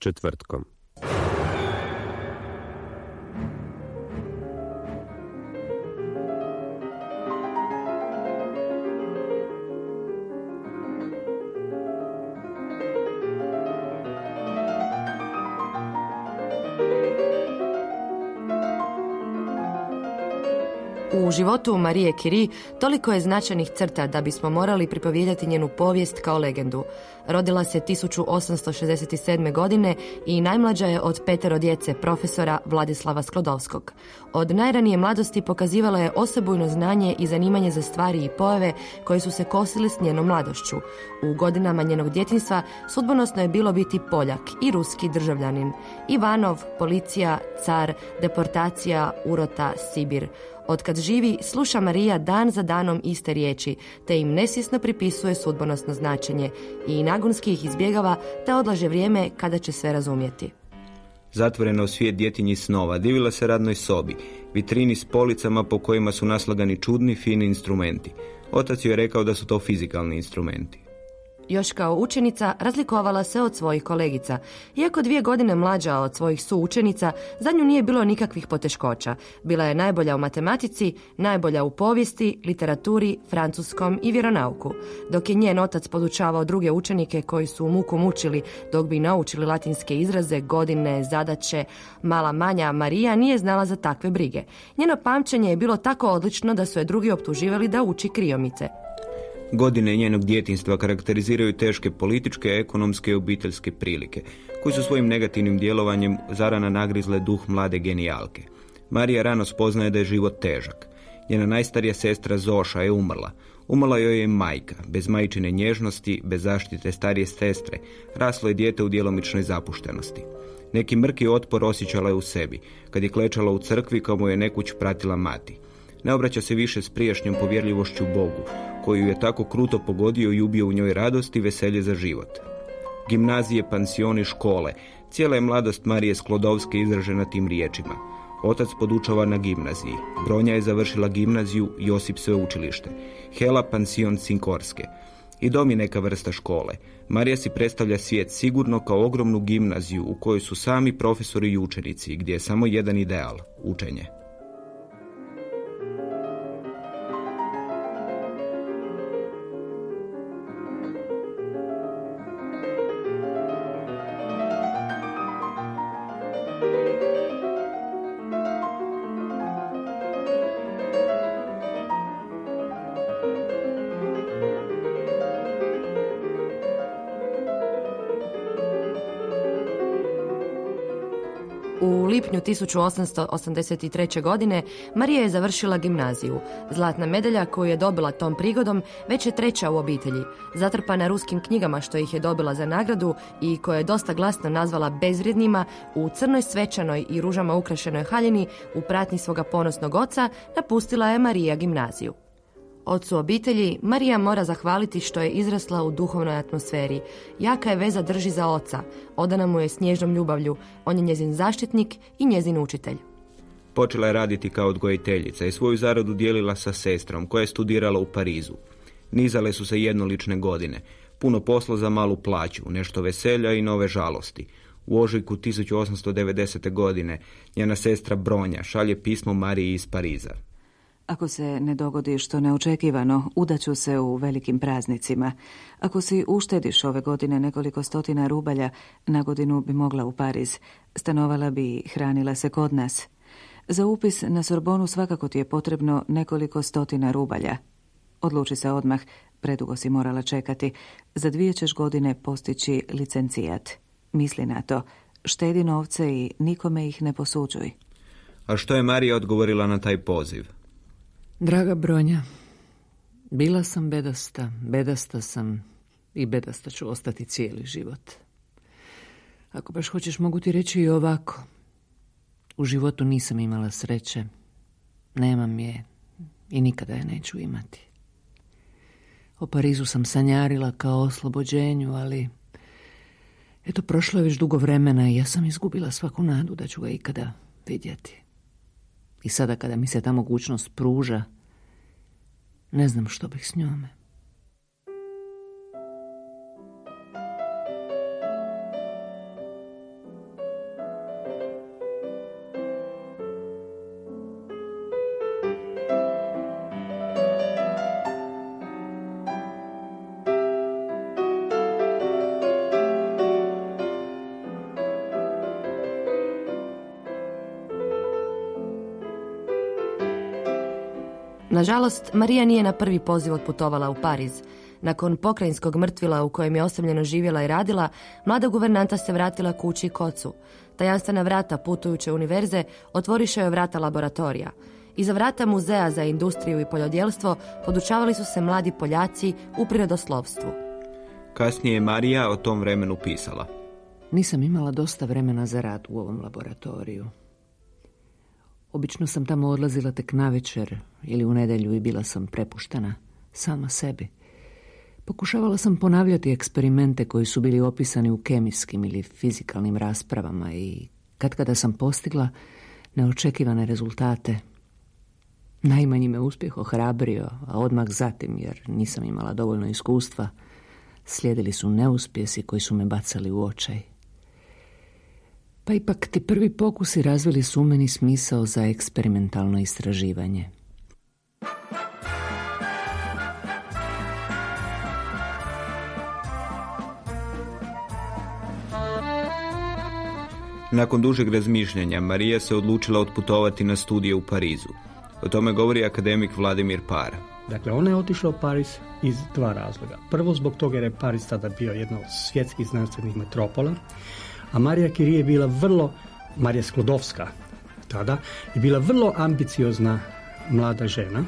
Četvrtkom. Životu Marije Curie toliko je značajnih crta da bismo morali pripovijedati njenu povijest kao legendu. Rodila se 1867. godine i najmlađa je od petero djece profesora Vladislava Sklodovskog. Od najranije mladosti pokazivala je osebujno znanje i zanimanje za stvari i pojave koje su se kosile s njenom mladošću. U godinama njenog djetinstva sudbonosno je bilo biti Poljak i ruski državljanin. Ivanov, policija, car, deportacija, urota, Sibir. Otkad živi, sluša Marija dan za danom iste riječi, te im nesvjesno pripisuje sudbonosno značenje i nagonski ih izbjegava, te odlaže vrijeme kada će sve razumjeti. Zatvorena u svijet djetinji snova, divila se radnoj sobi, vitrini s policama po kojima su naslagani čudni, fini instrumenti. Otac joj je rekao da su to fizikalni instrumenti. Još kao učenica razlikovala se od svojih kolegica. Iako dvije godine mlađa od svojih suučenica, za nju nije bilo nikakvih poteškoća. Bila je najbolja u matematici, najbolja u povijesti, literaturi, francuskom i vjeronauku. Dok je njen otac podučavao druge učenike koji su muku mučili dok bi naučili latinske izraze, godine, zadaće, mala manja Marija nije znala za takve brige. Njeno pamćenje je bilo tako odlično da su je drugi optuživali da uči kriomice. Godine njenog djetinstva karakteriziraju teške političke, ekonomske i obiteljske prilike, koji su svojim negativnim djelovanjem zarana nagrizle duh mlade genijalke. Marija rano spoznaje da je život težak. Njena najstarija sestra Zoša je umrla. Umrla joj je majka, bez majčine nježnosti, bez zaštite starije sestre. Raslo je dijete u djelomičnoj zapuštenosti. Neki mrki otpor osjećala je u sebi, kad je klečala u crkvi kao mu je nekuć pratila mati. Ne obraća se više s prijašnjom povjerljivošću Bogu, koju je tako kruto pogodio i ubio u njoj radost i veselje za život. Gimnazije, pansioni, škole, cijela je mladost Marije Sklodovske izražena tim riječima. Otac podučava na gimnaziji. Bronja je završila gimnaziju, Josip sveučilište. Hela pansion Sinkorske. I dom je neka vrsta škole. Marija si predstavlja svijet sigurno kao ogromnu gimnaziju u kojoj su sami profesori i učenici, gdje je samo jedan ideal, učenje. U lipnju 1883. godine Marija je završila gimnaziju. Zlatna medalja koju je dobila tom prigodom već je treća u obitelji. Zatrpana ruskim knjigama što ih je dobila za nagradu i koje je dosta glasno nazvala bezvrijednima, u crnoj svečanoj i ružama ukrašenoj haljini u pratnji svoga ponosnog oca napustila je Marija gimnaziju. Ocu obitelji Marija mora zahvaliti što je izrasla u duhovnoj atmosferi. Jaka je veza drži za oca, odana mu je snježnom ljubavlju. On je njezin zaštitnik i njezin učitelj. Počela je raditi kao odgojiteljica i svoju zaradu dijelila sa sestrom koja je studirala u Parizu. Nizale su se jednolične godine, puno posla za malu plaću, nešto veselja i nove žalosti. U ožujku 1890. godine njena sestra Bronja šalje pismo Mariji iz Pariza. Ako se ne dogodi što neočekivano, udaću se u velikim praznicima. Ako si uštediš ove godine nekoliko stotina rubalja, na godinu bi mogla u Pariz. Stanovala bi i hranila se kod nas. Za upis na Sorbonu svakako ti je potrebno nekoliko stotina rubalja. Odluči se odmah, predugo si morala čekati. Za dvije ćeš godine postići licencijat. Misli na to, štedi novce i nikome ih ne posuđuj. A što je Marija odgovorila na taj poziv? Draga Bronja, bila sam bedasta, bedasta sam i bedasta ću ostati cijeli život. Ako baš hoćeš mogu ti reći i ovako. U životu nisam imala sreće, nemam je i nikada je neću imati. O Parizu sam sanjarila kao oslobođenju, ali eto prošlo je već dugo vremena i ja sam izgubila svaku nadu da ću ga ikada vidjeti. I sada kada mi se ta mogućnost pruža, ne znam što bih s njome. Nažalost, Marija nije na prvi poziv otputovala u Pariz. Nakon pokrajinskog mrtvila u kojem je osamljeno živjela i radila, mlada guvernanta se vratila kući i kocu. Tajanstvena vrata putujuće univerze otvoriše joj vrata laboratorija. Iza vrata muzeja za industriju i poljodjelstvo podučavali su se mladi Poljaci u prirodoslovstvu. Kasnije je Marija o tom vremenu pisala. Nisam imala dosta vremena za rad u ovom laboratoriju. Obično sam tamo odlazila tek navečer ili u nedjelju i bila sam prepuštena sama sebi. Pokušavala sam ponavljati eksperimente koji su bili opisani u kemijskim ili fizikalnim raspravama i kad kada sam postigla neočekivane rezultate. Najmanji me uspjeh ohrabrio, a odmah zatim, jer nisam imala dovoljno iskustva, slijedili su neuspjesi koji su me bacali u očaj. Pa ipak ti prvi pokusi razvili su meni smisao za eksperimentalno istraživanje. Nakon dužeg razmišljanja, Marija se odlučila otputovati na studije u Parizu. O tome govori akademik Vladimir Para. Dakle, ona je otišla u Pariz iz dva razloga. Prvo zbog toga jer je Pariz tada bio jedna od svjetskih znanstvenih metropola, a Marija Curie je bila vrlo, Marija Sklodovska tada, je bila vrlo ambiciozna mlada žena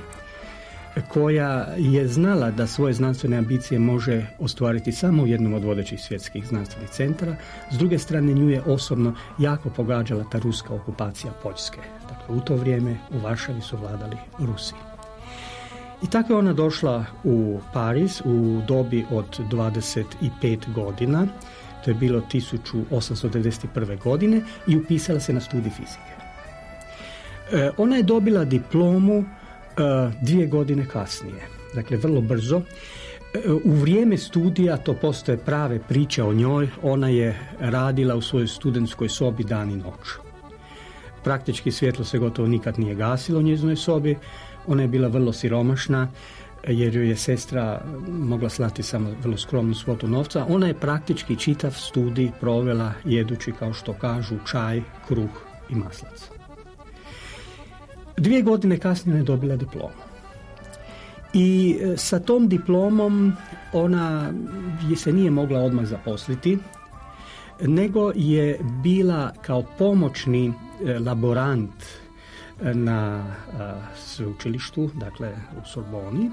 koja je znala da svoje znanstvene ambicije može ostvariti samo u jednom od vodećih svjetskih znanstvenih centara. S druge strane, nju je osobno jako pogađala ta ruska okupacija Poljske. Dakle, u to vrijeme u Varšavi su vladali Rusi. I tako je ona došla u Pariz u dobi od 25 godina to je bilo 1891. godine i upisala se na studij fizike. E, ona je dobila diplomu e, dvije godine kasnije, dakle vrlo brzo. E, u vrijeme studija, to postoje prave priče o njoj, ona je radila u svojoj studentskoj sobi dan i noć. Praktički svjetlo se gotovo nikad nije gasilo u njezinoj sobi, ona je bila vrlo siromašna, jer joj je sestra mogla slati samo vrlo skromnu svotu novca. Ona je praktički čitav studij provela jedući, kao što kažu, čaj, kruh i maslac. Dvije godine kasnije je dobila diplomu. I e, sa tom diplomom ona se nije mogla odmah zaposliti, nego je bila kao pomoćni e, laborant na sveučilištu, dakle u Sorboni.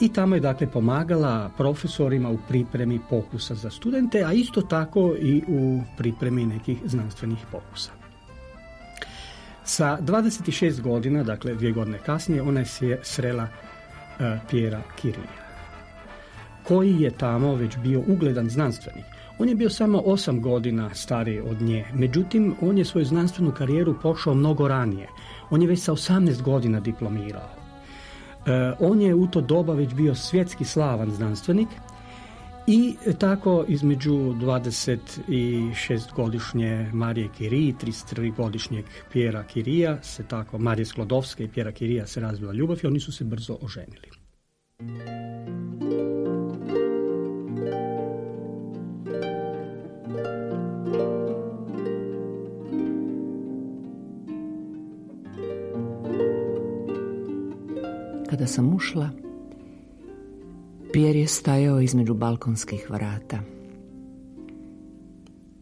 I tamo je dakle pomagala profesorima u pripremi pokusa za studente, a isto tako i u pripremi nekih znanstvenih pokusa. Sa 26 godina, dakle dvije godine kasnije, ona je srela Pjera Kirija, koji je tamo već bio ugledan znanstvenik. On je bio samo osam godina stariji od nje, međutim on je svoju znanstvenu karijeru pošao mnogo ranije. On je već sa 18 godina diplomirao. E, on je u to doba već bio svjetski slavan znanstvenik i tako između 26 godišnje Marije i 33 godišnjeg Pjera Kirija se tako Marije Sklodovske i Pjera Kirija se razvila ljubav i oni su se brzo oženili. Kada sam ušla, Pierre je stajao između balkonskih vrata.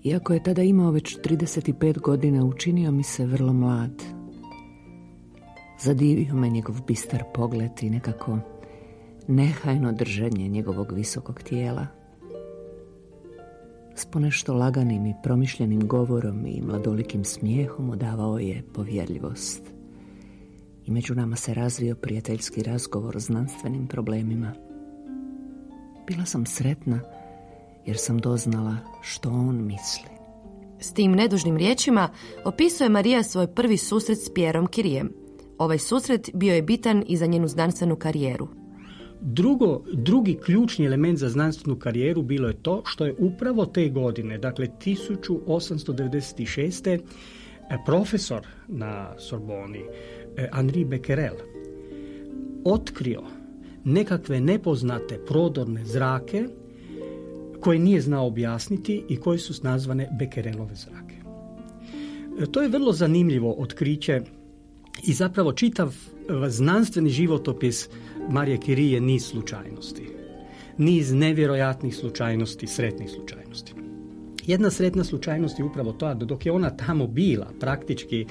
Iako je tada imao već 35 godina, učinio mi se vrlo mlad. Zadivio me njegov bistar pogled i nekako nehajno držanje njegovog visokog tijela. S ponešto laganim i promišljenim govorom i mladolikim smijehom odavao je povjerljivost. I među nama se razvio prijateljski razgovor o znanstvenim problemima. Bila sam sretna jer sam doznala što on misli. S tim nedužnim riječima opisuje Marija svoj prvi susret s Pierom Kirijem. Ovaj susret bio je bitan i za njenu znanstvenu karijeru. Drugo, drugi ključni element za znanstvenu karijeru bilo je to što je upravo te godine, dakle 1896. E, profesor na Sorboni, Henri Becquerel, otkrio nekakve nepoznate prodorne zrake koje nije znao objasniti i koje su nazvane Becquerelove zrake. E, to je vrlo zanimljivo otkriće i zapravo čitav znanstveni životopis Marije Curie je niz slučajnosti. Niz nevjerojatnih slučajnosti, sretnih slučajnosti. Jedna sretna slučajnost je upravo to da dok je ona tamo bila praktički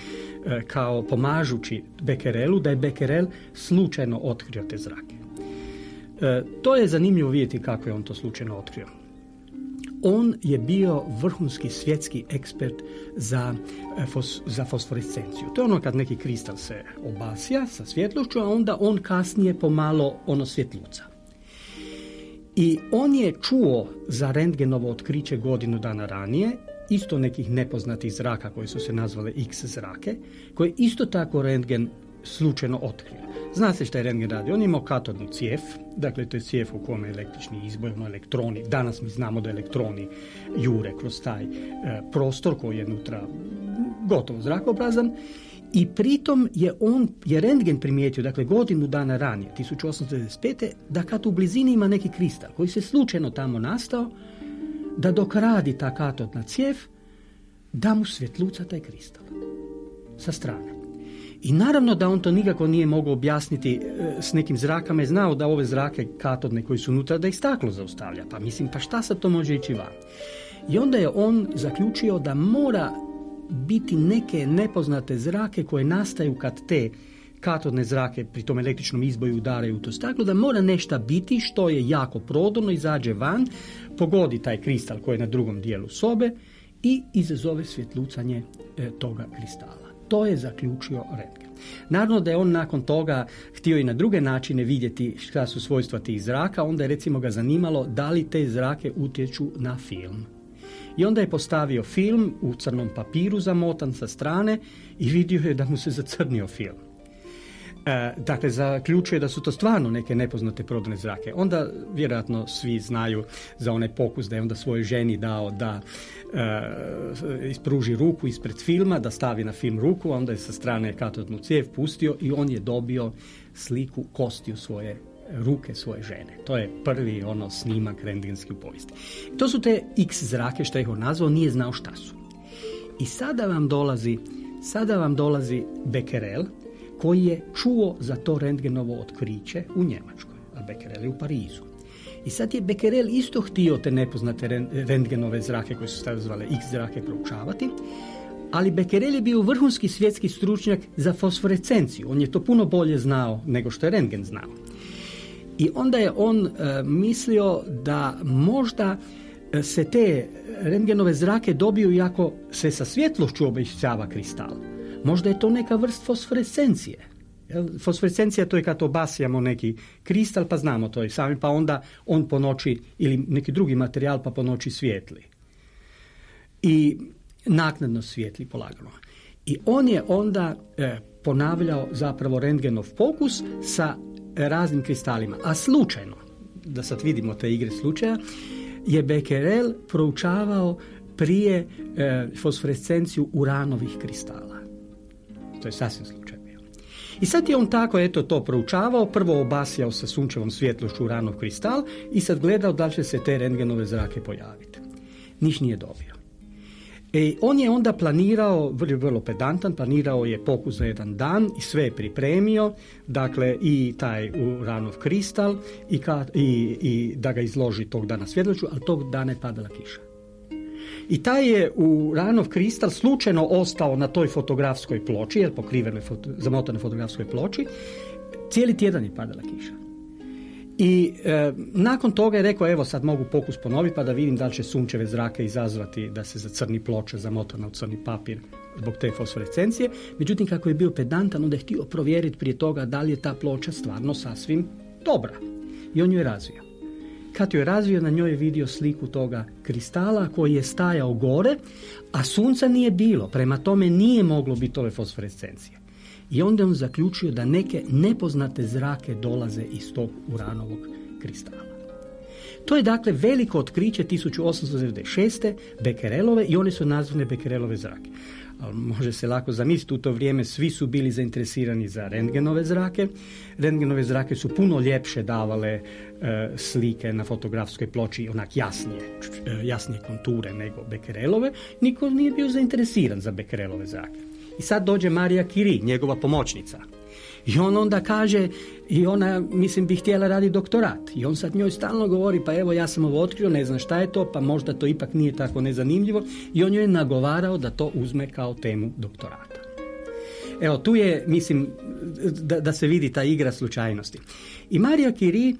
e, kao pomažući Bekerelu, da je Bekerel slučajno otkrio te zrake. E, to je zanimljivo vidjeti kako je on to slučajno otkrio. On je bio vrhunski svjetski ekspert za, e, fos, za fosforescenciju. To je ono kad neki kristal se obasja sa svjetlošću, a onda on kasnije pomalo ono svjetluca. I on je čuo za rentgenovo otkriće godinu dana ranije, isto nekih nepoznatih zraka koji su se nazvale X zrake, koje isto tako rentgen slučajno otkrio. Zna se šta je rentgen radi. On ima katodnu cijef, dakle to je cijef u kome je električni izboj, ono elektroni. Danas mi znamo da elektroni jure kroz taj e, prostor koji je unutra gotovo zrakoprazan. I pritom je on, je rentgen primijetio, dakle godinu dana ranije, 1895. da kad u blizini ima neki kristal koji se slučajno tamo nastao, da dok radi ta katodna cijef, da mu svjetluca taj kristal sa strane. I naravno da on to nikako nije mogao objasniti e, s nekim zrakama, je znao da ove zrake katodne koji su unutra da ih staklo zaustavlja. Pa mislim, pa šta sad to može ići van? I onda je on zaključio da mora biti neke nepoznate zrake koje nastaju kad te katodne zrake pri tom električnom izboju udaraju u to staklo, da mora nešto biti što je jako prodorno, izađe van, pogodi taj kristal koji je na drugom dijelu sobe i izazove svjetlucanje e, toga kristala. To je zaključio Rentgen. Naravno da je on nakon toga htio i na druge načine vidjeti šta su svojstva tih zraka, onda je recimo ga zanimalo da li te zrake utječu na film. I onda je postavio film u crnom papiru zamotan sa strane i vidio je da mu se zacrnio film. E, dakle, zaključuje da su to stvarno neke nepoznate prodane zrake. Onda vjerojatno svi znaju za onaj pokus da je onda svojoj ženi dao da e, ispruži ruku ispred filma, da stavi na film ruku, onda je sa strane katodnu cijev pustio i on je dobio sliku kostiju svoje ruke svoje žene. To je prvi ono snimak rentgenski u povijesti. To su te X zrake, što ih on nazvao, nije znao šta su. I sada vam dolazi, sada vam dolazi Becquerel, koji je čuo za to rentgenovo otkriće u Njemačkoj, a Becquerel je u Parizu. I sad je Becquerel isto htio te nepoznate rentgenove zrake koje su stavili zvale X zrake proučavati, ali Becquerel je bio vrhunski svjetski stručnjak za fosforescenciju. On je to puno bolje znao nego što je rentgen znao. I onda je on e, mislio da možda e, se te rentgenove zrake dobiju iako se sa svjetlošću obećava kristal. Možda je to neka vrst fosforescencije. Fosforescencija to je kad obasjamo neki kristal, pa znamo to i sami, pa onda on po noći, ili neki drugi materijal, pa po noći svijetli. I naknadno svijetli polagano. I on je onda e, ponavljao zapravo rentgenov fokus sa raznim kristalima. A slučajno, da sad vidimo te igre slučaja, je Becquerel proučavao prije e, fosforescenciju uranovih kristala. To je sasvim slučaj bio. I sad je on tako eto to proučavao, prvo obasjao sa sunčevom svjetlošću ranov kristal i sad gledao da li će se te rentgenove zrake pojaviti. Niš nije dobio. E, on je onda planirao, vrlo, vrlo pedantan, planirao je pokus za jedan dan i sve je pripremio, dakle i taj uranov kristal i, ka, i, i da ga izloži tog dana svjetloću, ali tog dana je padala kiša. I taj je u ranov kristal slučajno ostao na toj fotografskoj ploči, jer pokrivene foto, zamotane fotografskoj ploči, cijeli tjedan je padala kiša. I e, nakon toga je rekao, evo sad mogu pokus ponoviti pa da vidim da li će sunčeve zrake izazvati da se za crni ploča zamotana u crni papir zbog te fosforescencije. Međutim, kako je bio pedantan, onda je htio provjeriti prije toga da li je ta ploča stvarno sasvim dobra. I on ju je razvio. Kad ju je razvio, na njoj je vidio sliku toga kristala koji je stajao gore, a sunca nije bilo. Prema tome nije moglo biti ove fosforescencije. I onda on zaključio da neke nepoznate zrake dolaze iz tog uranovog kristala. To je dakle veliko otkriće 1896. Bekerelove i one su nazvane Bekerelove zrake. Ali može se lako zamisliti, u to vrijeme svi su bili zainteresirani za rentgenove zrake. Rentgenove zrake su puno ljepše davale e, slike na fotografskoj ploči, onak jasnije, e, jasnije konture nego Bekerelove. Niko nije bio zainteresiran za Bekerelove zrake. I sad dođe Marija Kiri, njegova pomoćnica. I on onda kaže, i ona, mislim, bi htjela raditi doktorat. I on sad njoj stalno govori, pa evo, ja sam ovo otkrio, ne znam šta je to, pa možda to ipak nije tako nezanimljivo. I on joj je nagovarao da to uzme kao temu doktorata. Evo, tu je, mislim, da, da se vidi ta igra slučajnosti. I Marija Kiri,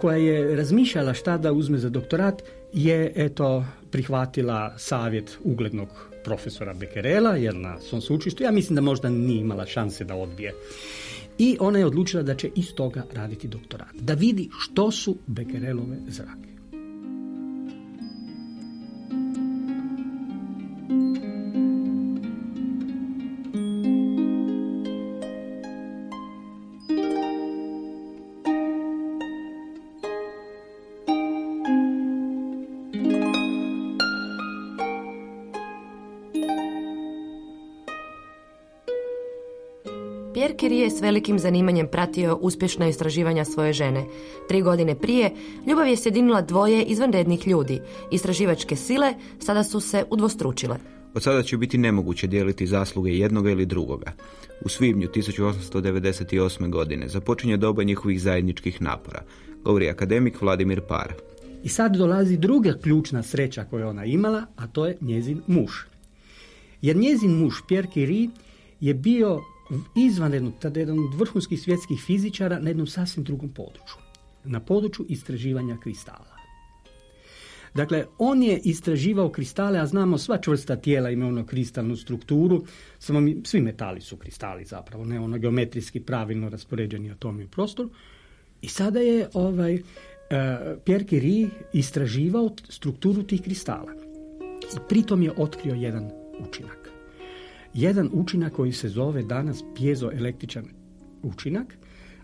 koja je razmišljala šta da uzme za doktorat, je, eto, prihvatila savjet uglednog profesora Bekerela, jer na svom sučištu, ja mislim da možda nije imala šanse da odbije. I ona je odlučila da će iz toga raditi doktorat. Da vidi što su Bekerelove zrake. Velikim zanimanjem pratio uspješna istraživanja svoje žene. Tri godine prije, ljubav je sjedinila dvoje izvanrednih ljudi. Istraživačke sile sada su se udvostručile. Od sada će biti nemoguće dijeliti zasluge jednoga ili drugoga. U svibnju 1898. godine započinje doba njihovih zajedničkih napora, govori akademik Vladimir Par. I sad dolazi druga ključna sreća koju ona imala, a to je njezin muž. Jer njezin muž, Pierre Curie, je bio izvanrednog, tada jedan od vrhunskih svjetskih fizičara na jednom sasvim drugom području. Na području istraživanja kristala. Dakle, on je istraživao kristale, a znamo sva čvrsta tijela imaju ono kristalnu strukturu, samo mi, svi metali su kristali zapravo, ne ono geometrijski pravilno raspoređeni atomi u prostoru. I sada je ovaj, uh, Pierre Curie istraživao strukturu tih kristala. I pritom je otkrio jedan učinak jedan učinak koji se zove danas pjezoelektričan učinak,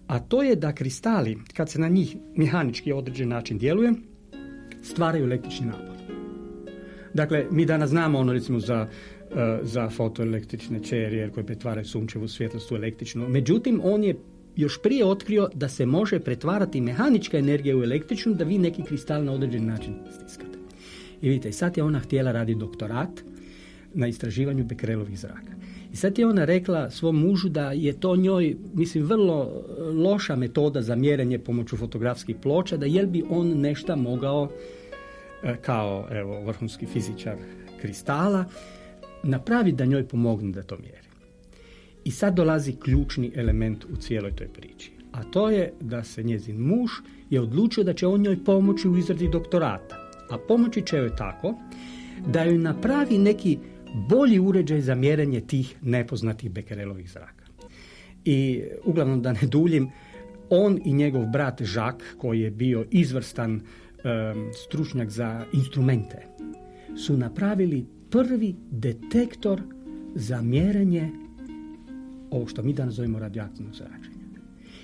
a to je da kristali, kad se na njih mehanički određen način djeluje, stvaraju električni napor. Dakle, mi danas znamo ono recimo za, e, za fotoelektrične čerije koje pretvaraju sunčevu svjetlost u električnu. Međutim, on je još prije otkrio da se može pretvarati mehanička energija u električnu, da vi neki kristal na određen način stiskate. I vidite, sad je ona htjela raditi doktorat, na istraživanju Bekrelovih zraka. I sad je ona rekla svom mužu da je to njoj, mislim, vrlo e, loša metoda za mjerenje pomoću fotografskih ploča, da jel bi on nešto mogao, e, kao evo, vrhunski fizičar kristala, napraviti da njoj pomogne da to mjeri. I sad dolazi ključni element u cijeloj toj priči. A to je da se njezin muž je odlučio da će on njoj pomoći u izradi doktorata. A pomoći će joj tako da joj napravi neki bolji uređaj za mjerenje tih nepoznatih Bekerelovih zraka. I uglavnom da ne duljim, on i njegov brat Žak, koji je bio izvrstan stručnjak za instrumente, su napravili prvi detektor za mjerenje ovo što mi danas zovemo radioaktivnog zračenja.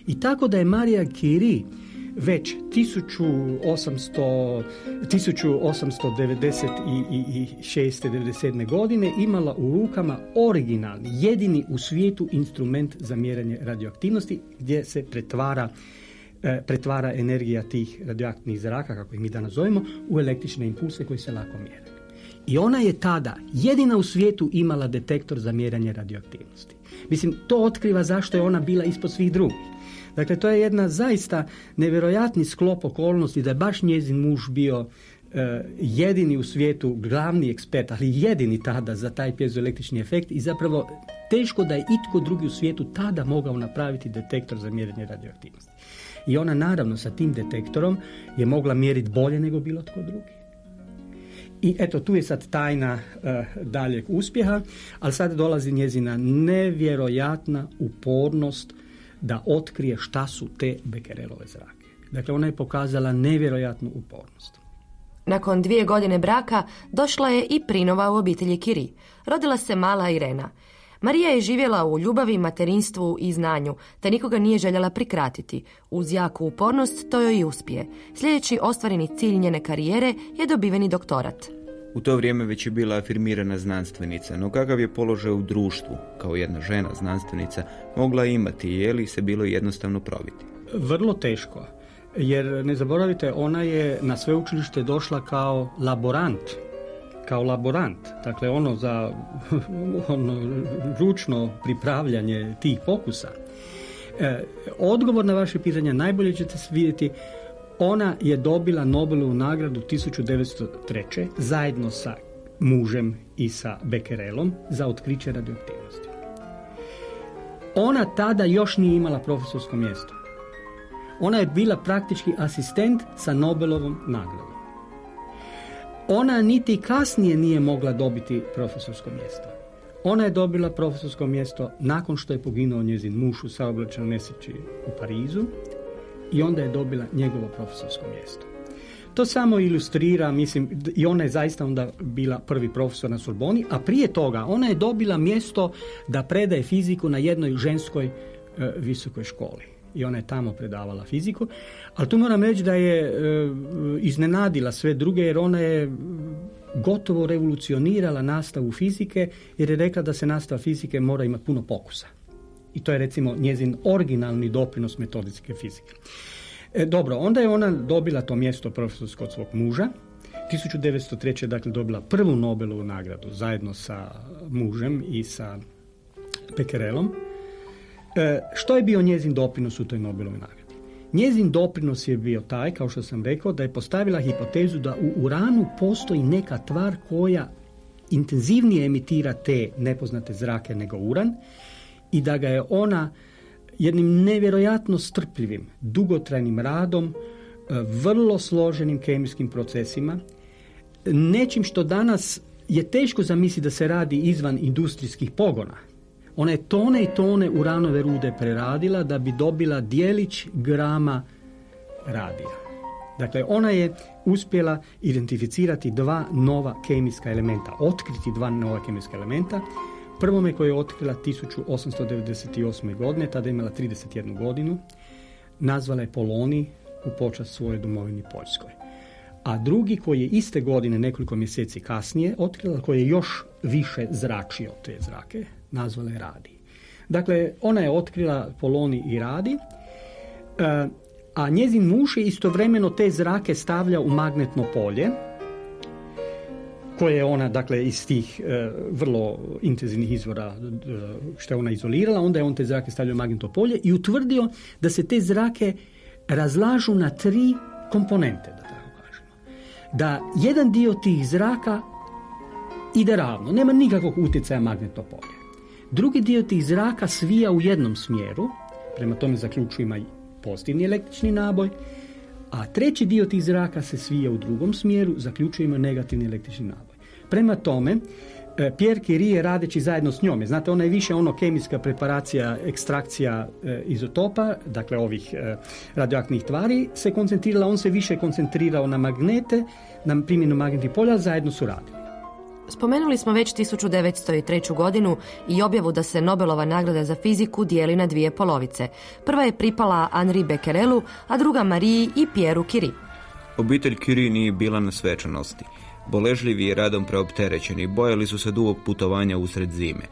I tako da je Marija Curie već 1800, 1896. 97. godine imala u rukama originalni, jedini u svijetu instrument za mjerenje radioaktivnosti gdje se pretvara e, pretvara energija tih radioaktivnih zraka, kako ih mi danas zovemo, u električne impulse koji se lako mjere. I ona je tada jedina u svijetu imala detektor za mjeranje radioaktivnosti. Mislim, to otkriva zašto je ona bila ispod svih drugih. Dakle, to je jedna zaista nevjerojatni sklop okolnosti da je baš njezin muž bio e, jedini u svijetu, glavni ekspert, ali jedini tada za taj pjezoelektrični efekt i zapravo teško da je itko drugi u svijetu tada mogao napraviti detektor za mjerenje radioaktivnosti. I ona naravno sa tim detektorom je mogla mjeriti bolje nego bilo tko drugi. I eto, tu je sad tajna uh, daljeg uspjeha, ali sad dolazi njezina nevjerojatna upornost da otkrije šta su te Bekerelove zrake. Dakle, ona je pokazala nevjerojatnu upornost. Nakon dvije godine braka došla je i prinova u obitelji Kiri. Rodila se mala Irena. Marija je živjela u ljubavi, materinstvu i znanju, te nikoga nije željela prikratiti. Uz jaku upornost to joj i uspije. Sljedeći ostvareni cilj njene karijere je dobiveni doktorat. U to vrijeme već je bila afirmirana znanstvenica, no kakav je položaj u društvu, kao jedna žena znanstvenica, mogla imati je li se bilo jednostavno probiti? Vrlo teško, jer ne zaboravite, ona je na sveučilište došla kao laborant, kao laborant, dakle ono za ono, ručno pripravljanje tih pokusa. E, odgovor na vaše pitanje najbolje ćete vidjeti ona je dobila Nobelovu nagradu 1903. zajedno sa mužem i sa Becquerelom za otkriće radioaktivnosti. Ona tada još nije imala profesorsko mjesto. Ona je bila praktički asistent sa Nobelovom nagradom. Ona niti kasnije nije mogla dobiti profesorsko mjesto. Ona je dobila profesorsko mjesto nakon što je poginuo njezin muž u saobraćajnoj nesreći u Parizu i onda je dobila njegovo profesorsko mjesto. To samo ilustrira, mislim, i ona je zaista onda bila prvi profesor na Sorboni, a prije toga ona je dobila mjesto da predaje fiziku na jednoj ženskoj e, visokoj školi. I ona je tamo predavala fiziku, ali tu moram reći da je e, iznenadila sve druge jer ona je gotovo revolucionirala nastavu fizike jer je rekla da se nastava fizike mora imati puno pokusa. I to je recimo njezin originalni doprinos metodicke fizike. E, dobro, onda je ona dobila to mjesto profesorsko svog muža. 1903. dakle dobila prvu Nobelovu nagradu zajedno sa mužem i sa Pekerelom. E, što je bio njezin doprinos u toj Nobelovoj nagradi? Njezin doprinos je bio taj, kao što sam rekao, da je postavila hipotezu da u uranu postoji neka tvar koja intenzivnije emitira te nepoznate zrake nego uran i da ga je ona jednim nevjerojatno strpljivim, dugotrajnim radom, e, vrlo složenim kemijskim procesima, nečim što danas je teško zamisliti da se radi izvan industrijskih pogona. Ona je tone i tone uranove rude preradila da bi dobila dijelić grama radija. Dakle, ona je uspjela identificirati dva nova kemijska elementa, otkriti dva nova kemijska elementa Prvome koje je otkrila 1898. godine, tada je imala 31 godinu, nazvala je Poloni u počast svoje domovini Poljskoj. A drugi koji je iste godine, nekoliko mjeseci kasnije, otkrila koji je još više zračio te zrake, nazvala je Radi. Dakle, ona je otkrila Poloni i Radi, e, a njezin muž je istovremeno te zrake stavlja u magnetno polje, koje je ona dakle iz tih e, vrlo intenzivnih izvora e, što je ona izolirala, onda je on te zrake stavio magnetno polje i utvrdio da se te zrake razlažu na tri komponente, da tako kažemo. Da jedan dio tih zraka ide ravno, nema nikakvog utjecaja magnetno polje. Drugi dio tih zraka svija u jednom smjeru, prema tome zaključujemo i pozitivni električni naboj, a treći dio tih zraka se svija u drugom smjeru, zaključujemo negativni električni naboj. Prema tome, e, Pierre Curie radeći zajedno s njome, znate ona je više ono kemijska preparacija, ekstrakcija e, izotopa, dakle ovih e, radioaktivnih tvari, se koncentrirala, on se više koncentrirao na magnete, na primjenu magnetnih polja, zajedno su radili. Spomenuli smo već 1903. godinu i objavu da se Nobelova nagrada za fiziku dijeli na dvije polovice. Prva je pripala Henri Becquerelu, a druga Mariji i Pieru Curie. Obitelj Curie nije bila na svečanosti. Boležljivi i radom preopterećeni, bojali su se dugog putovanja usred zime.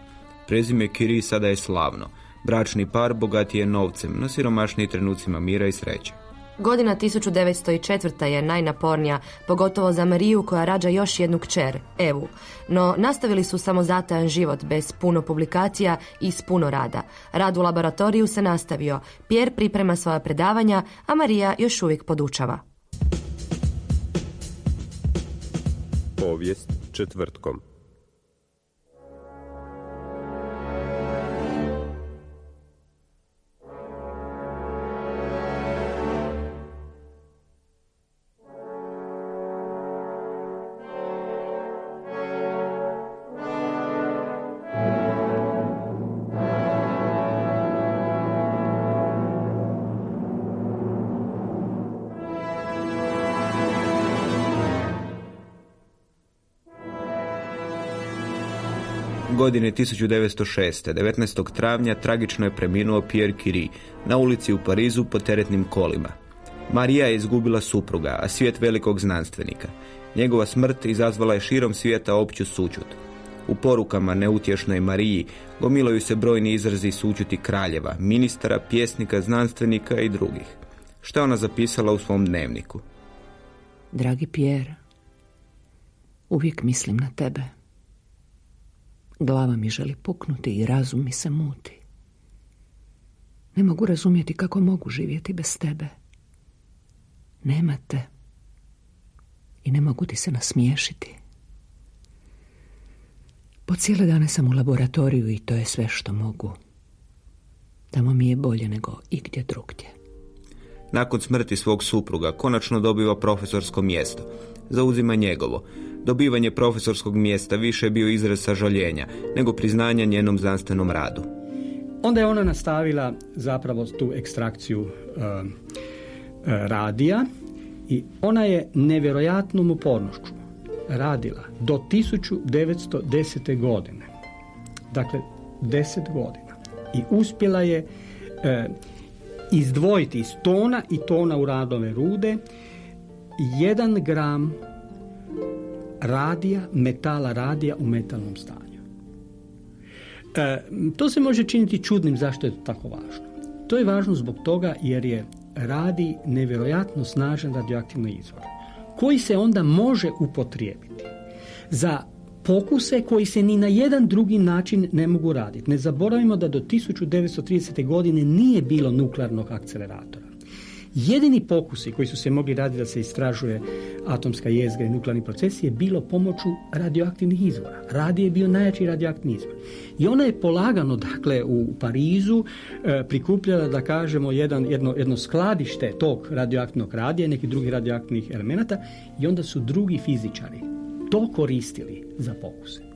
Prezime Curie sada je slavno. Bračni par bogatiji je novcem, na siromašniji trenucima mira i sreće. Godina 1904. je najnapornija, pogotovo za Mariju koja rađa još jednu kćer, Evu. No nastavili su samozatajan život bez puno publikacija i s puno rada. Rad u laboratoriju se nastavio. Pierre priprema svoja predavanja, a Marija još uvijek podučava. Povijest četvrtkom. Godine 1906. 19. travnja tragično je preminuo Pierre Curie na ulici u Parizu po teretnim kolima. Marija je izgubila supruga, a svijet velikog znanstvenika. Njegova smrt izazvala je širom svijeta opću sućut. U porukama neutješnoj Mariji gomilaju se brojni izrazi sućuti kraljeva, ministara, pjesnika, znanstvenika i drugih. Što ona zapisala u svom dnevniku? Dragi Pierre, uvijek mislim na tebe. Glava mi želi puknuti i razum mi se muti. Ne mogu razumjeti kako mogu živjeti bez tebe. Nema te. I ne mogu ti se nasmiješiti. Po cijele dane sam u laboratoriju i to je sve što mogu. Tamo mi je bolje nego igdje drugdje. Nakon smrti svog supruga konačno dobiva profesorsko mjesto. Zauzima njegovo, Dobivanje profesorskog mjesta više bio izraz sažaljenja nego priznanja njenom znanstvenom radu. Onda je ona nastavila zapravo tu ekstrakciju uh, uh, radija i ona je nevjerojatnom upornošću radila do 1910. godine. Dakle, 10 godina. I uspjela je uh, izdvojiti iz tona i tona u radove rude jedan gram radija, metala radija u metalnom stanju. E, to se može činiti čudnim zašto je to tako važno. To je važno zbog toga jer je radi nevjerojatno snažan radioaktivni izvor koji se onda može upotrijebiti za pokuse koji se ni na jedan drugi način ne mogu raditi. Ne zaboravimo da do 1930. godine nije bilo nuklearnog akceleratora. Jedini pokusi koji su se mogli raditi da se istražuje atomska jezgra i nuklearni procesi je bilo pomoću radioaktivnih izvora. Radi je bio najjači radioaktivni izvor. I ona je polagano, dakle, u Parizu e, prikupljala, da kažemo, jedan, jedno, jedno skladište tog radioaktivnog radija i nekih drugih radioaktivnih elemenata i onda su drugi fizičari to koristili za pokuse.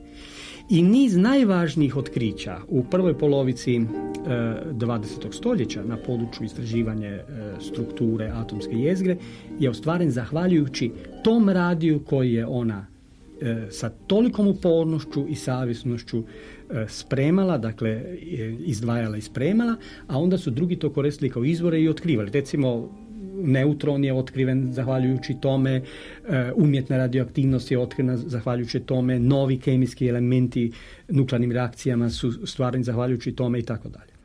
I niz najvažnijih otkrića u prvoj polovici 20. E, stoljeća na području istraživanja e, strukture atomske jezgre je ostvaren zahvaljujući tom radiju koji je ona e, sa tolikom upornošću i savjesnošću spremala, dakle izdvajala i spremala, a onda su drugi to koristili kao izvore i otkrivali. Recimo neutron je otkriven zahvaljujući tome, e, umjetna radioaktivnost je otkrivena zahvaljujući tome, novi kemijski elementi nuklearnim reakcijama su stvarni zahvaljujući tome i tako dalje.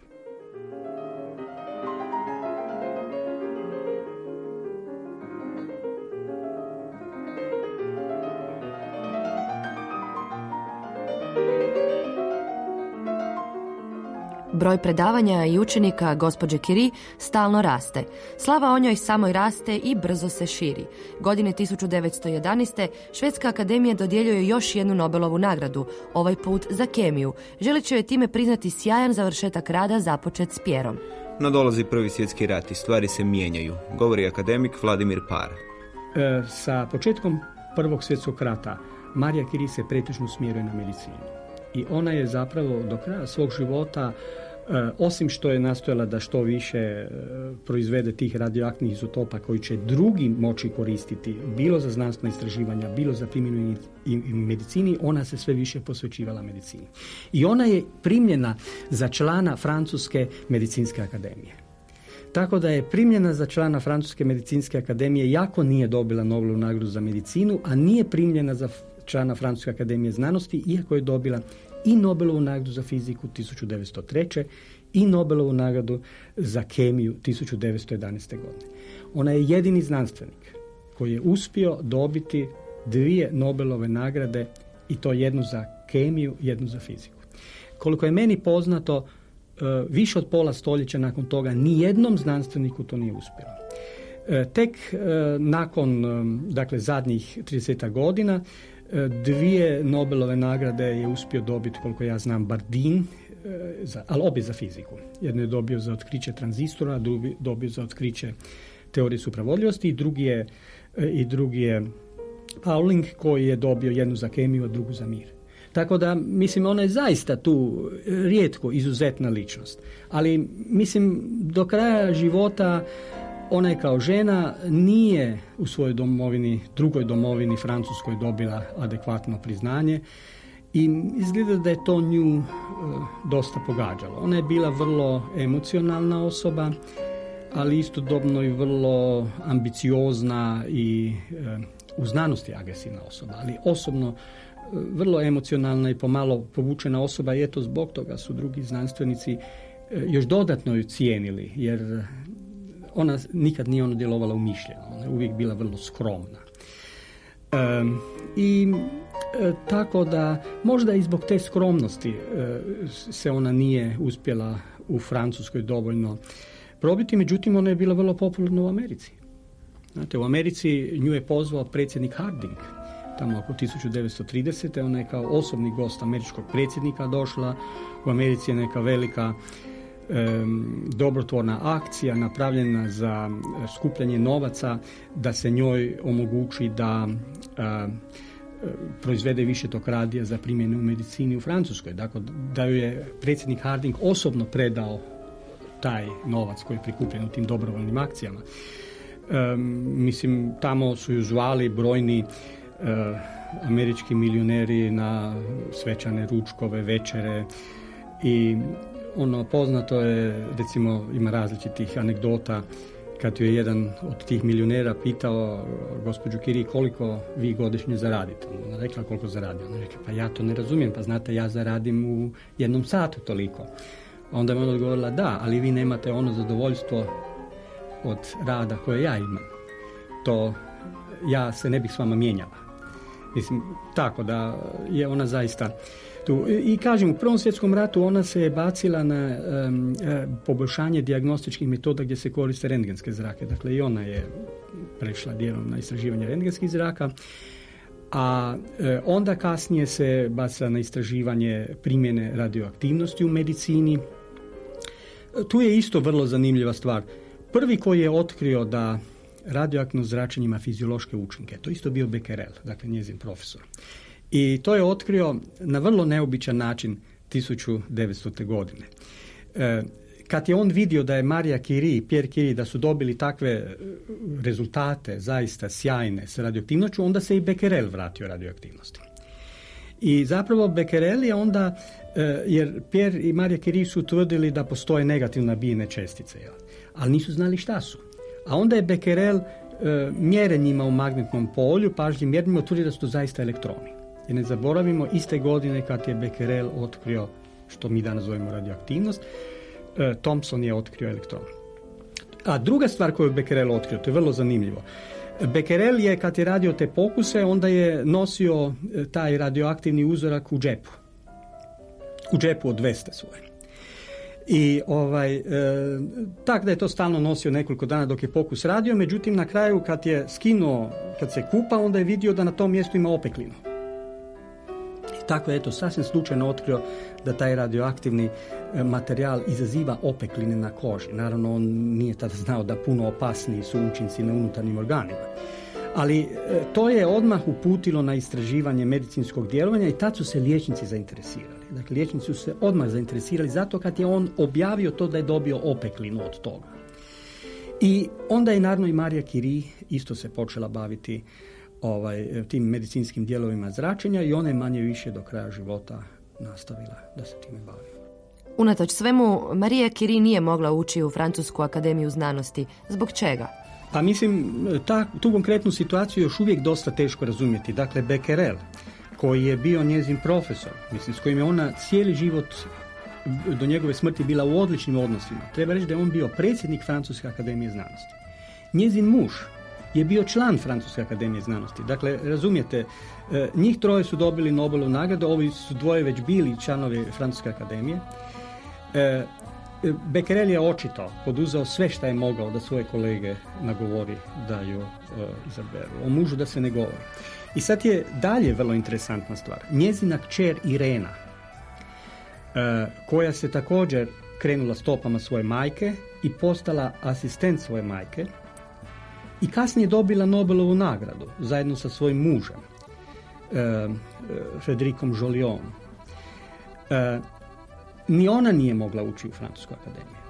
Broj predavanja i učenika gospođe Kiri stalno raste. Slava o njoj samo raste i brzo se širi. Godine 1911. Švedska akademija dodjeljuje još jednu Nobelovu nagradu, ovaj put za kemiju. Želeći joj time priznati sjajan završetak rada započet s Pjerom. No dolazi prvi svjetski rat i stvari se mijenjaju, govori akademik Vladimir Par. E, sa početkom prvog svjetskog rata Marija Kiri se pretežno smjeruje na medicinu. I ona je zapravo do kraja svog života E, osim što je nastojala da što više e, proizvede tih radioaktivnih izotopa koji će drugi moći koristiti, bilo za znanstvena istraživanja, bilo za primjenu i medicini, ona se sve više posvećivala medicini. I ona je primljena za člana Francuske medicinske akademije. Tako da je primljena za člana Francuske medicinske akademije, jako nije dobila Nobelovu nagradu za medicinu, a nije primljena za člana Francuske akademije znanosti, iako je dobila i Nobelovu nagradu za fiziku 1903. i Nobelovu nagradu za kemiju 1911. godine. Ona je jedini znanstvenik koji je uspio dobiti dvije Nobelove nagrade i to jednu za kemiju, jednu za fiziku. Koliko je meni poznato, e, više od pola stoljeća nakon toga ni jednom znanstveniku to nije uspjelo. E, tek e, nakon dakle zadnjih 30 godina dvije Nobelove nagrade je uspio dobiti koliko ja znam Bardin za, ali obje za fiziku. Jedno je dobio za otkriće tranzistora, drugi dobio za otkriće teorije supravodljivosti i drugi je, i drugi je Pauling koji je dobio jednu za kemiju, a drugu za mir. Tako da, mislim, ona je zaista tu rijetko izuzetna ličnost. Ali, mislim, do kraja života ona je kao žena nije u svojoj domovini, drugoj domovini, Francuskoj, dobila adekvatno priznanje i izgleda da je to nju e, dosta pogađalo. Ona je bila vrlo emocionalna osoba, ali istodobno i vrlo ambiciozna i e, u znanosti agresivna osoba, ali osobno e, vrlo emocionalna i pomalo povučena osoba i eto zbog toga su drugi znanstvenici još dodatno ju cijenili, jer ona nikad nije ono djelovala umišljeno, ona je uvijek bila vrlo skromna. I e, tako da možda i zbog te skromnosti e, se ona nije uspjela u Francuskoj dovoljno probiti, međutim ona je bila vrlo popularna u Americi. Znate, u Americi nju je pozvao predsjednik Harding, tamo oko 1930. Ona je kao osobni gost američkog predsjednika došla. U Americi je neka velika dobrotvorna akcija napravljena za skupljanje novaca da se njoj omogući da proizvede više tog radija za primjenu u medicini u Francuskoj. Dakle, da ju je predsjednik Harding osobno predao taj novac koji je prikupljen u tim dobrovoljnim akcijama. mislim, tamo su ju zvali brojni američki milioneri na svečane ručkove, večere i ono poznato je, recimo ima različitih anegdota kad je jedan od tih milionera pitao gospođu Kiri koliko vi godišnje zaradite. Ona rekla koliko zaradi. Ona rekla pa ja to ne razumijem, pa znate ja zaradim u jednom satu toliko. Onda je ona odgovorila da, ali vi nemate ono zadovoljstvo od rada koje ja imam. To ja se ne bih s vama mijenjala. Mislim, tako da je ona zaista tu. I kažem, u Prvom svjetskom ratu ona se je bacila na e, poboljšanje dijagnostičkih metoda gdje se koriste rentgenske zrake. Dakle, i ona je prešla dijelom na istraživanje rentgenskih zraka. A e, onda kasnije se baca na istraživanje primjene radioaktivnosti u medicini. Tu je isto vrlo zanimljiva stvar. Prvi koji je otkrio da radioaktivno zračenje ima fiziološke učinke, to isto bio Becquerel, dakle njezin profesor. I to je otkrio na vrlo neobičan način 1900. godine. E, kad je on vidio da je Marija Curie i Pierre Curie da su dobili takve e, rezultate zaista sjajne s radioaktivnošću, onda se i Becquerel vratio radioaktivnosti. I zapravo Becquerel je onda, e, jer Pierre i Marija Curie su tvrdili da postoje negativno nabijene čestice, ali nisu znali šta su. A onda je Becquerel mjerenjima u magnetnom polju, pažnjim mjerenjima utvrdio da su zaista elektroni. I ne zaboravimo, iste godine kad je Becquerel otkrio što mi danas zovemo radioaktivnost, e, Thomson je otkrio elektron. A druga stvar koju je Becquerel otkrio, to je vrlo zanimljivo. Becquerel je, kad je radio te pokuse, onda je nosio e, taj radioaktivni uzorak u džepu. U džepu od veste svoje. I ovaj, e, tak da je to stalno nosio nekoliko dana dok je pokus radio, međutim na kraju kad je skinuo, kad se kupa, onda je vidio da na tom mjestu ima opeklinu. Tako je eto sasvim slučajno otkrio da taj radioaktivni e, materijal izaziva opekline na koži. Naravno on nije tada znao da puno opasniji su učinci na unutarnjim organima. Ali e, to je odmah uputilo na istraživanje medicinskog djelovanja i tad su se liječnici zainteresirali. Dakle, liječnici su se odmah zainteresirali zato kad je on objavio to da je dobio opeklinu od toga. I onda je naravno i Marija Curie isto se počela baviti ovaj, tim medicinskim dijelovima zračenja i ona je manje više do kraja života nastavila da se time bavi. Unatoč svemu, Marija Curie nije mogla ući u Francusku akademiju znanosti. Zbog čega? Pa mislim, ta, tu konkretnu situaciju još uvijek dosta teško razumjeti. Dakle, Becquerel, koji je bio njezin profesor, mislim, s kojim je ona cijeli život do njegove smrti bila u odličnim odnosima. Treba reći da je on bio predsjednik Francuske akademije znanosti. Njezin muž je bio član Francuske akademije znanosti. Dakle, razumijete, e, njih troje su dobili Nobelovu nagradu, ovi su dvoje već bili članovi Francuske akademije. E, Becquerel je očito poduzeo sve što je mogao da svoje kolege nagovori da ju izaberu. O mužu da se ne govori. I sad je dalje vrlo interesantna stvar. Njezina kćer Irena, koja se također krenula stopama svoje majke i postala asistent svoje majke i kasnije dobila Nobelovu nagradu zajedno sa svojim mužem Frederikom Jolion. Ni ona nije mogla ući u Francusku akademiju.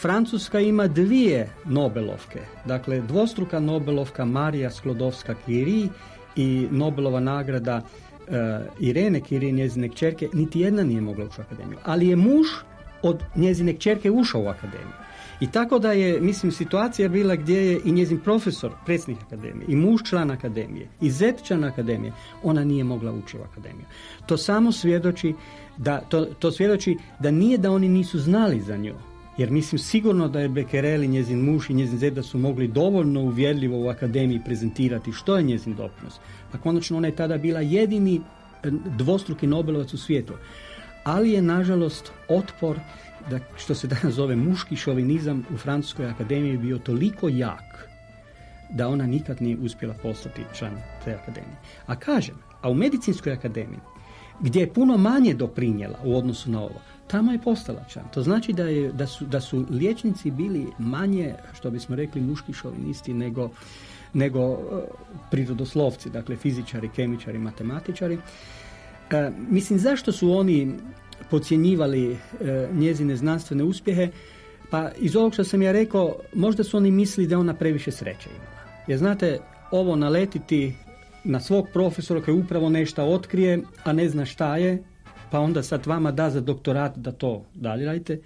Francuska ima dvije Nobelovke, dakle dvostruka Nobelovka Marija Sklodovska-Curie i Nobelova nagrada Irene Curie, njezine kćerke, niti jedna nije mogla ući u akademiju. Ali je muž od njezine kćerke ušao u akademiju. I tako da je, mislim, situacija bila gdje je i njezin profesor, predsjednik akademije, i muž član akademije, i zet član akademije, ona nije mogla ući u akademiju. To samo svjedoči da, to, to svjedoči da nije da oni nisu znali za nju, jer mislim sigurno da je Becquerel i njezin muž i njezin zet da su mogli dovoljno uvjerljivo u akademiji prezentirati što je njezin doprinos. Pa konačno ona je tada bila jedini e, dvostruki Nobelovac u svijetu. Ali je nažalost otpor da što se danas zove muški šovinizam u Francuskoj akademiji bio toliko jak da ona nikad nije uspjela postati član te akademije. A kažem, a u medicinskoj akademiji gdje je puno manje doprinjela u odnosu na ovo, tamo je postala član. To znači da, je, da, su, da su liječnici bili manje, što bismo rekli, muški šovinisti nego, nego uh, prirodoslovci, dakle fizičari, kemičari, matematičari. E, mislim, zašto su oni podcjenjivali e, njezine znanstvene uspjehe? Pa iz ovog što sam ja rekao, možda su oni mislili da ona previše sreće imala. Jer znate, ovo naletiti na svog profesora koji upravo nešto otkrije, a ne zna šta je, pa onda sad vama da za doktorat da to dalje radite,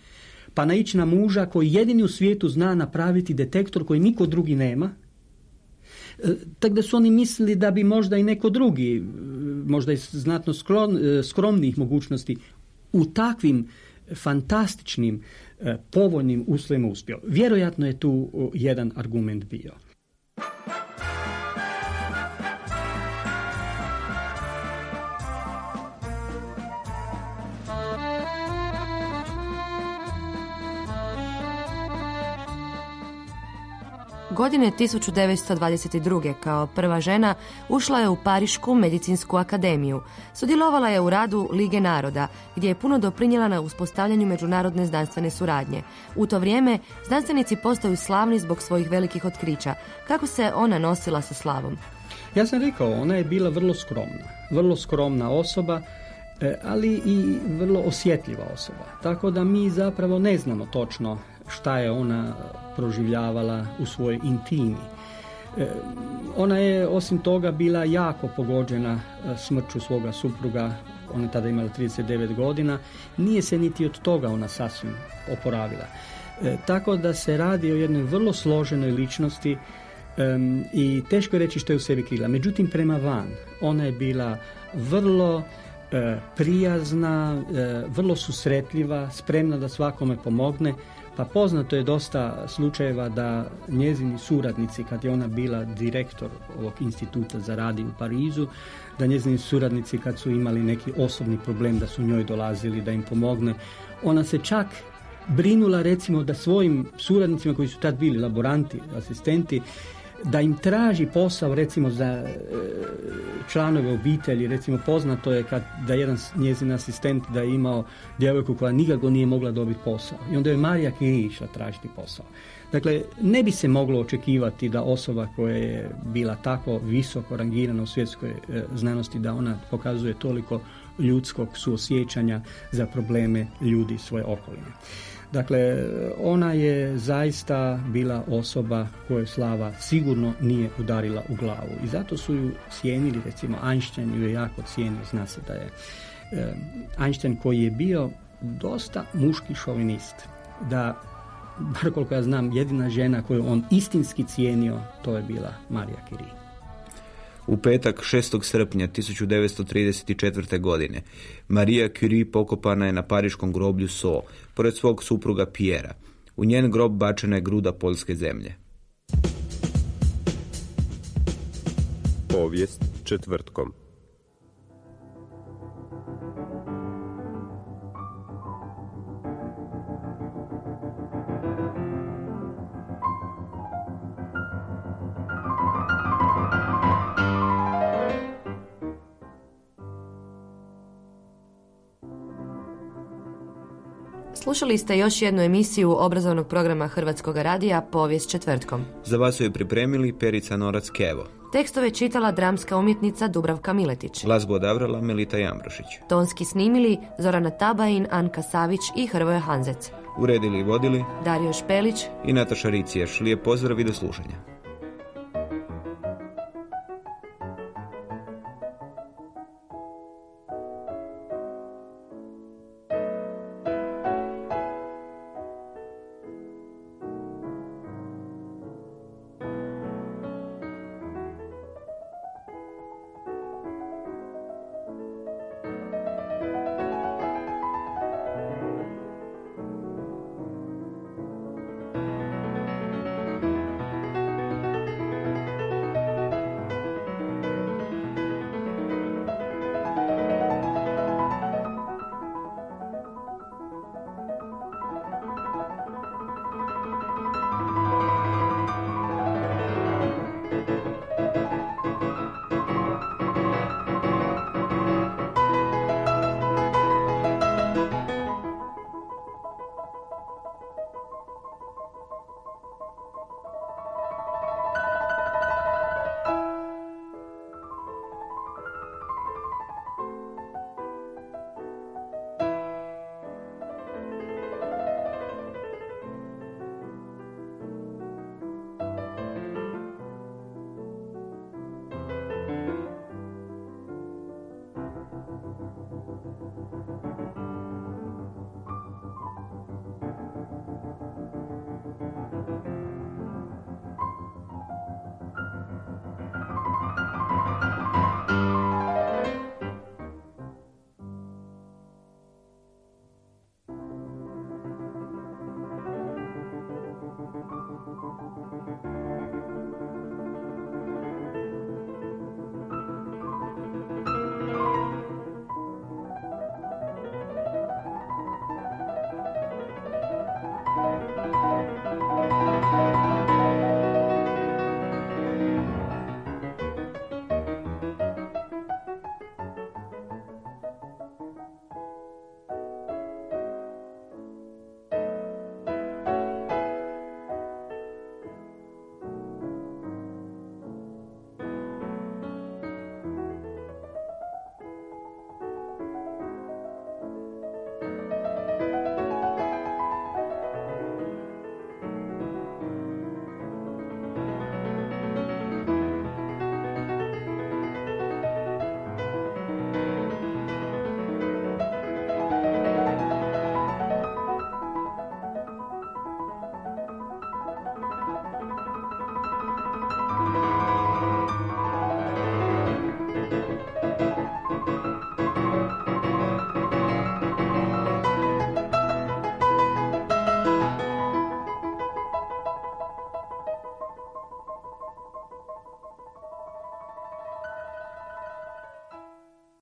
pa naići na muža koji jedini u svijetu zna napraviti detektor koji niko drugi nema, e, tako da su oni mislili da bi možda i neko drugi, e, možda i znatno skrom, skromnijih mogućnosti, u takvim fantastičnim, povoljnim uslovima uspio. Vjerojatno je tu jedan argument bio. Godine 1922. kao prva žena ušla je u Parišku medicinsku akademiju. Sudjelovala je u radu Lige naroda, gdje je puno doprinjela na uspostavljanju međunarodne znanstvene suradnje. U to vrijeme znanstvenici postaju slavni zbog svojih velikih otkrića. Kako se ona nosila sa slavom? Ja sam rekao, ona je bila vrlo skromna. Vrlo skromna osoba, e, ali i vrlo osjetljiva osoba. Tako da mi zapravo ne znamo točno šta je ona proživljavala u svojoj intimi. E, ona je osim toga bila jako pogođena e, smrću svoga supruga, ona je tada imala 39 godina, nije se niti od toga ona sasvim oporavila. E, tako da se radi o jednoj vrlo složenoj ličnosti i teško je reći što je u sebi krila. Međutim, prema van, ona je bila vrlo prijazna, vrlo susretljiva, spremna da svakome pomogne, pa poznato je dosta slučajeva da njezini suradnici, kad je ona bila direktor ovog instituta za radi u Parizu, da njezini suradnici kad su imali neki osobni problem da su njoj dolazili da im pomogne, ona se čak brinula recimo da svojim suradnicima koji su tad bili laboranti, asistenti, da im traži posao recimo za e, članove obitelji, recimo poznato je kad da jedan njezin asistent da je imao djevojku koja nikako nije mogla dobiti posao i onda je Marija Kiri išla tražiti posao. Dakle, ne bi se moglo očekivati da osoba koja je bila tako visoko rangirana u svjetskoj e, znanosti da ona pokazuje toliko ljudskog suosjećanja za probleme ljudi svoje okoline. Dakle, ona je zaista bila osoba koju slava sigurno nije udarila u glavu i zato su ju cijenili, recimo Einstein ju je jako cijenio, zna se da je e, Einstein koji je bio dosta muški šovinist, da bar koliko ja znam, jedina žena koju on istinski cijenio, to je bila Marija Curie. U petak 6. srpnja 1934. godine Marija Curie pokopana je na pariškom groblju So, pored svog supruga Pijera. U njen grob bačena je gruda poljske zemlje. Povijest četvrtkom. Slušali ste još jednu emisiju obrazovnog programa Hrvatskog radija Povijest četvrtkom. Za vas su je pripremili Perica Norac Kevo. Tekstove čitala dramska umjetnica Dubravka Miletić. Glazbu odabrala Melita Jambrošić. Tonski snimili Zorana Tabajin, Anka Savić i Hrvoje Hanzec. Uredili i vodili Dario Špelić, i Nataša Riciješ. Lijep pozdrav i do slušanja.